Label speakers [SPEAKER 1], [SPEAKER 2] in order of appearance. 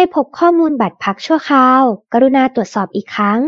[SPEAKER 1] ไม่พบข้อมูลบัตรพักชั่วคราว กรุณาตรวจสอบอีกครั้ง